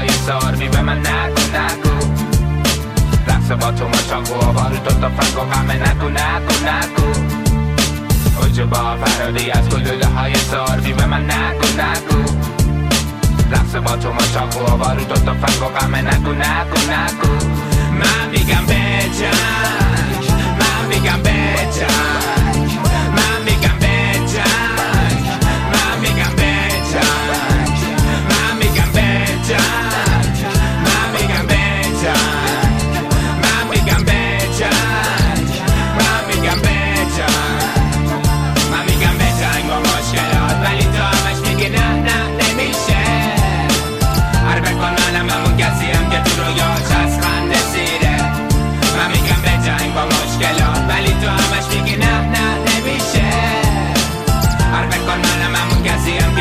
های سارمی به من نگو نگو. رقص با تو مچاقو آوارو تو تا فنگ و غمه نگو نگو نگو. اوج با فرادی از گلوله های سارمی به من نگو نگو. رقص با تو مچاقو آوارو تو تا فنگ و غمه نگو نگو نگو.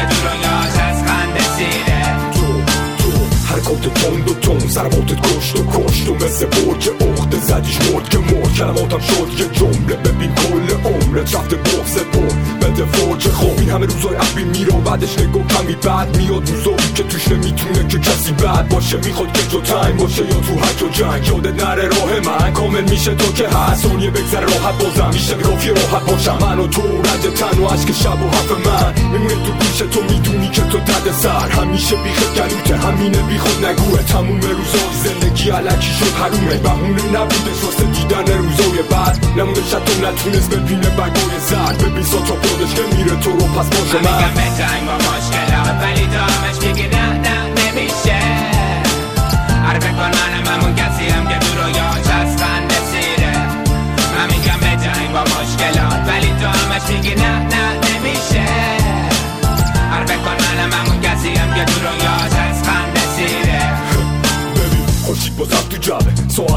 رویاش از خنده سیره تو تو حرکات تند و تون ضرباتت کشت و کشت و مثل برج اخت زدیش مرد که مرد کلماتم شد یه جمله ببین کل عمرت رفته بغز بر بده فرج خوب این همه روزای عبی میره و بعدش نگاه کمی بعد میاد روزایی که توش نمی‌تونه که کسی بعد باشه می‌خواد که جو تنگ باشه یا تو حج و جنگ یادت نره راه من کامل میشه تو که هست ثانیه بگذره راحت بازم میشه کافی راحت باشم من و تو رنج تن و عشق شب و حرف من میمونه تو گوش تو می‌دونی که تو تد سر همیشه بیخ گلوته همینه بیخود نگوه تموم روزای زندگی علکی شد حرومه بهونه نبوده واسه دیدن روزای بعد نمونده تو نتونست ببینه بگای زرد ببین ساتو خودش که میره تو رو پس باشه من. من میگم به جنگ با مشکلات ولی تو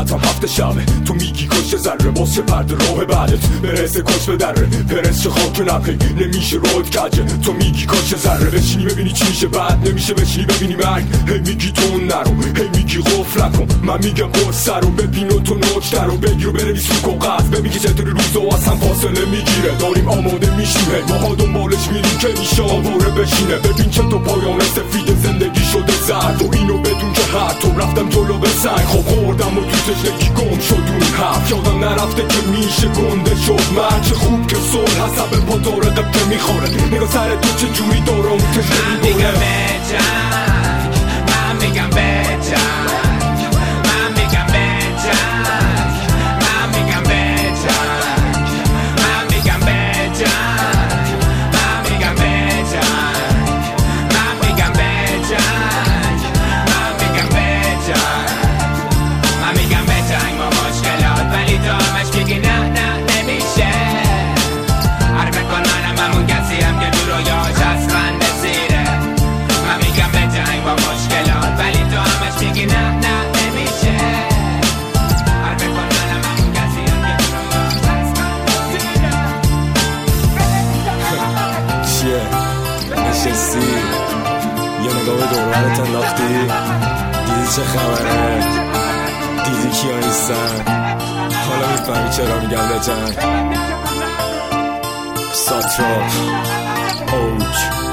ساعتم هفته شبه. تو میگی کش ذره باز چه پرده راه بعدت. برسه کش به دره. پرس چه خاک نقی نمیشه راد کجه. تو میگی کش ذره. بشینی ببینی چی میشه. بعد نمیشه بشینی ببینی مرگ. هی میگی تو نرو. هی میگی غفل نکن. من میگم قرصه رو ببین و تو نکته رو بگیر و بنویس رو کاغذ ببین که چطوری روزا از هم فاصله می‌گیره. داریم آماده میشیم هی ماها دنبالش میریم که میشه آواره بشینه. ببین چه تو پایان سفید زندگی شده زرد و اینو تو رفتم جلو به سنگ. خب خوردم و تو تشنگی گم شد اون حرف. یادم نرفته که میشه گنده شد. من چه خوب که صلح حسب پا داره قبطه می‌خوره. نگاه سر تو چه جوری دارم تشنه من نشستی؟ یه نگاه به دورانت انداختی؟ دیدی چه خبره؟ دیدی کیا نیستن؟ حالا می‌فهمی چرا میگم به جنگ ساتراپ اوج.